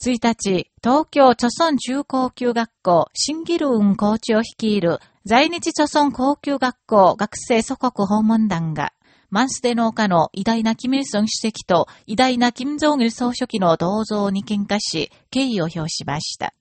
1日、東京著村中高級学校、新ギル運校長率いる在日著村高級学校学生祖国訪問団が、マンスデ農家の偉大なキム・イルソン主席と偉大なキム・ジョン・ル総書記の銅像に喧嘩し、敬意を表しました。